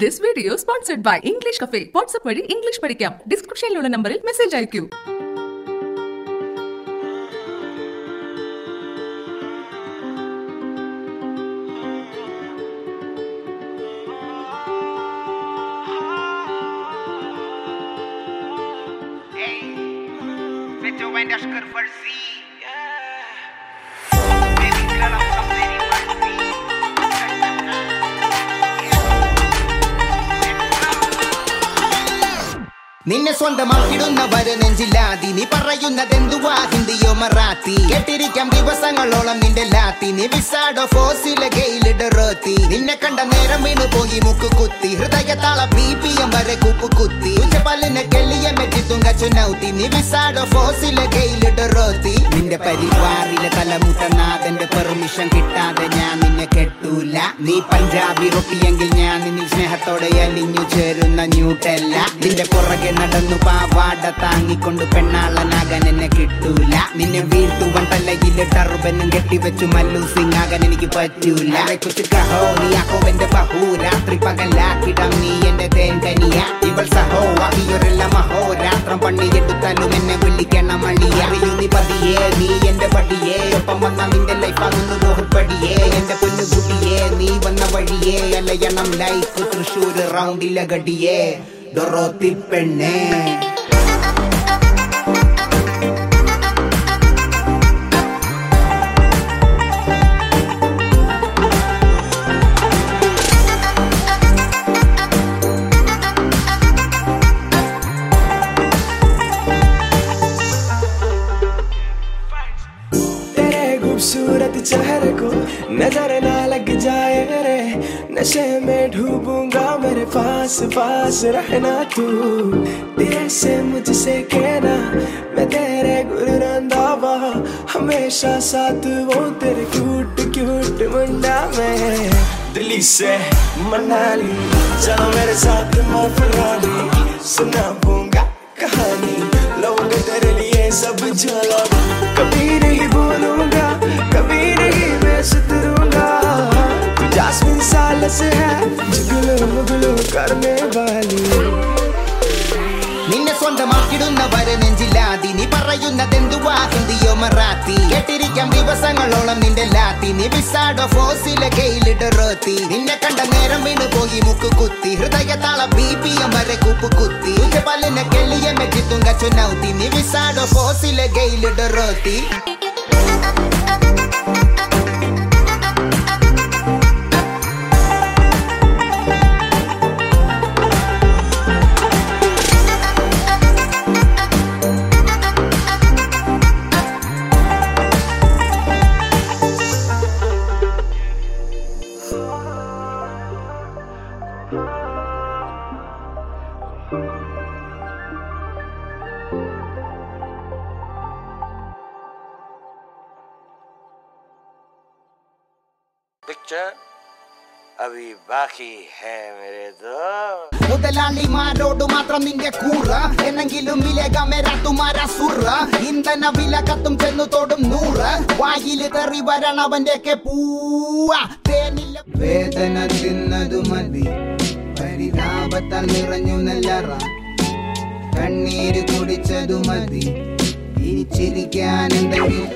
this video sponsored by English cafe WhatsApp വഴി English പഠിക്കാം ഡിസ്ക്രിപ്ഷനിലുള്ള നമ്പറിൽ message അയക്കൂ Fais ton wine ashkar farsi നിന്നെ സ്വന്തമാക്കിടുന്നവര് നെഞ്ചില്ലാതി. നീ പറയുന്നത് എന്തുവാ ഹിന്ദിയോ മറാത്തി. കേട്ടിരിക്കാം ദിവസങ്ങളോളം നിന്റെ ലാത്തി. നീ വിസാഡോ ഫോസിലെ ഗെയിലിടറത്തി നിന്നെ കണ്ട നേരം വീണു പോയി മുക്ക് കുത്തി. ഹൃദയത്താള ബി പി എം വരെ കുപ്പ് കുത്തി ഉച്ചപ്പല്ലിനെ കെള്ളിയ മെറ്റി തുങ്ക ചുനൗത്തി നീ വിസാഡോ ഫോസിലെ നിന്റെ പരിവാറിലെ തലമുട്ടനാഥന്റെ പെർമിഷൻ കിട്ടാതെ ഞാൻ നിന്നെ കെട്ടൂല. നീ പഞ്ചാബി റൊട്ടിയെങ്കിൽ ഞാൻ നിന്നിൽ സ്നേഹത്തോടെ അലിഞ്ഞു ചേരുന്ന ന്യൂട്ടല്ല. നിന്റെ പുറകെ നടന്നു പാവാട താങ്ങിക്കൊണ്ട് പെണ്ണാളനാകാൻ എന്നെ കിട്ടൂല. നിന്നെ വീട്ടു തലയിൽ ടർബനും കെട്ടിവെച്ചു മല്ലു സിംഗ് ആകാൻ എനിക്ക് പറ്റൂല. എന്റെ ബഹു. രാത്രി പകലാക്കിടം നീ എന്റെ തേൻകനിയ ഇവൾ സഹോ അഹിയൊരെല്ലാം അഹോ രാത്രം പണിയെടുത്താലും എന്നെ ഒപ്പം വന്ന നിന്റെ ലൈഫ് ആകുന്നു എന്റെ പൊന്നു കുട്ടിയേ നീ വന്ന വഴിയേ. അലയണം ലൈഫ് തൃശ്ശൂർ റൗണ്ടിലെ ഗടിയേ ഡൊറോത്തി പെണ്ണേ. चेहरे को नज़र ना लग जाए रे। नशे में डूबूँगा मेरे पास पास रहना तू। तेरे से मुझसे कहना, मैं तेरे गुररंदावा हमेशा साथ वो तेरे क्यूट क्यूट मुंडा में। दिल्ली से मनाली चलो मेरे साथ मैं सुना पूँगा कहानी, लोग तेरे लिए सब झोला മുകളു കടന്നേ വാലി നിന്നെ സ്വന്തമാക്കിടുന്നവരെ നെഞ്ചില്ലാതി. നീ പറയുന്നതെന്തുവാ ഹിന്ദിയോ മറാത്തി. കേട്ടിരിക്കാം ദിവസങ്ങളോളം നിന്റെ ലാത്തി. നീ വിസാഡോ ഫോസിലെ കയ്യിലിടറോത്തി നിന്നെ കണ്ട നേരം വീണു പോയി മുക്ക് കുത്തി ഹൃദയ താള ബി പി എം വരെ കൂപ്പ് കുത്തി പല്ലിനെ കെള്ളിയെ മെച്ചിത്തുങ്ക ചുനൗത്തി നീ വിസാഡോ ഫോസിലെ കയ്യിലിടറോത്തി പിക്ചർ അവി ബാക്കി ഹേ മേരേ മുതലാളിമാരോട് മാത്രം നിന്റെ കൂറ. എന്നെങ്കിലും വിലക മെരാട്ടുമാര സുറ. ഇന്ധന വില കത്തും ചെന്നു തൊടും നൂറ്. വായിൽ തെറി വരണവന്റെ ഒക്കെ പൂവ. തേനില്ല വേദന തിന്നതു മതി പരിതാപത്താൽ നിറഞ്ഞു നെല്ലറ കണ്ണീര് കുടിച്ചതു മതി. ഇനി ചിരിക്കാൻ എന്തെങ്കിലും